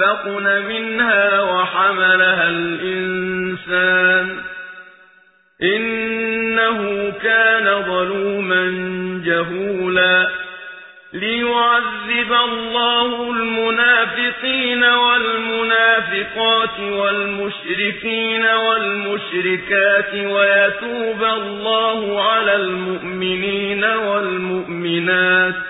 وأشفقن منها وحملها الإنسان إنه كان ظلوما جهولا ليعذب الله المنافقين والمنافقات والمشركين والمشركات ويتوب الله على المؤمنين والمؤمنات